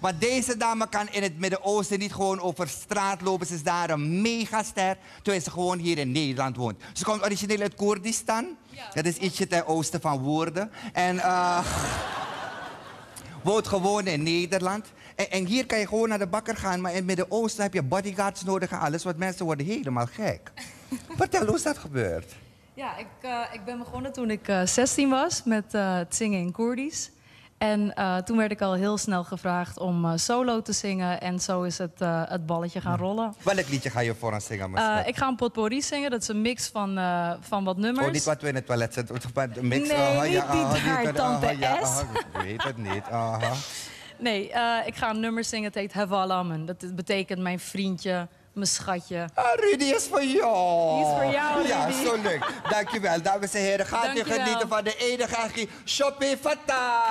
Want deze dame kan in het Midden-Oosten niet gewoon over straat lopen. Ze is daar een megaster, terwijl ze gewoon hier in Nederland woont. Ze komt origineel uit Koerdistan. Dat is ietsje ten oosten van Woerden. En eh woont gewoon in Nederland. En, en hier kan je gewoon naar de bakker gaan, maar in het Midden-Oosten heb je bodyguards nodig en alles, want mensen worden helemaal gek. Vertel, hoe is dat gebeurd? Ja, ik, eh, ik ben begonnen toen ik eh, 16 was met eh, het zingen in Koerdisch. En eh, toen werd ik al heel snel gevraagd om eh, solo te zingen. En zo is het, eh, het balletje gaan rollen. Welk liedje ga je voor ons zingen, ik ga een potpourri zingen. Dat is een mix van, van wat nummers. Oh, niet wat we in het toilet zetten. een Mix. Nee, aha, niet ja, die aha, daar, tante ja, S. ik weet het niet. Nee, ik ga een nummer zingen. Het heet Havalammen. Dat betekent mijn vriendje, mijn schatje. Ah, Rudy is voor jou. Die is voor jou, Ja, Rudy. zo leuk. Dankjewel. Dames en heren, gaat u genieten van de enige Shopping Fata.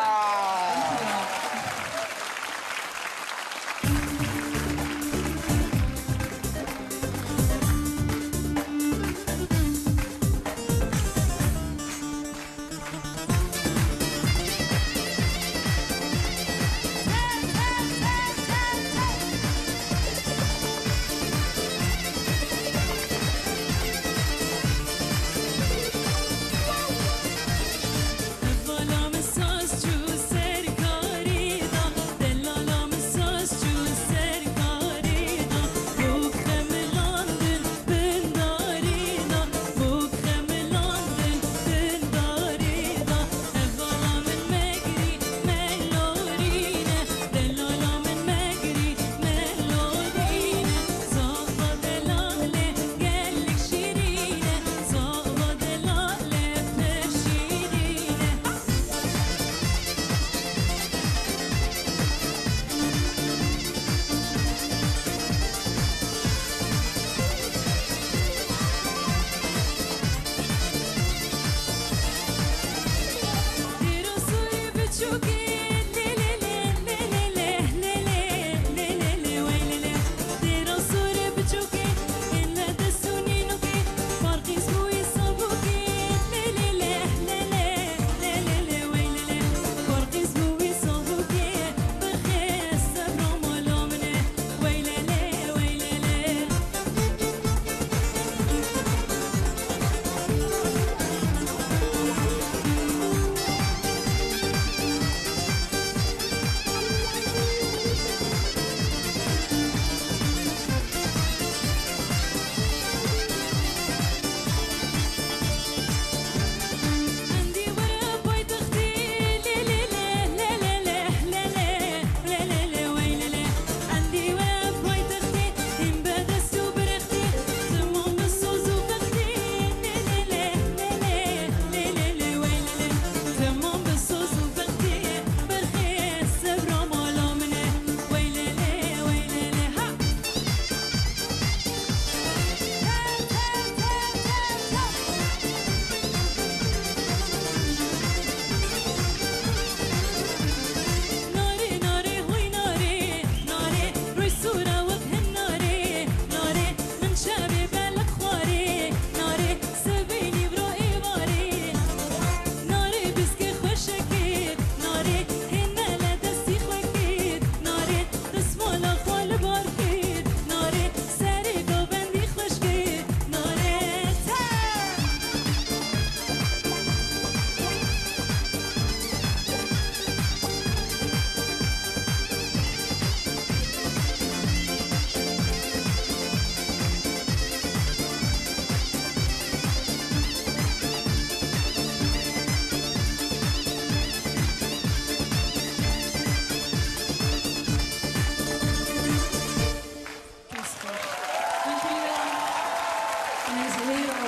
is Leo,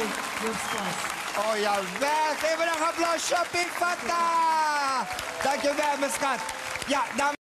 your. Oh, jawel. Geef hem een applausje, Piet Fatta. Dankjewel, mijn schat. Ja.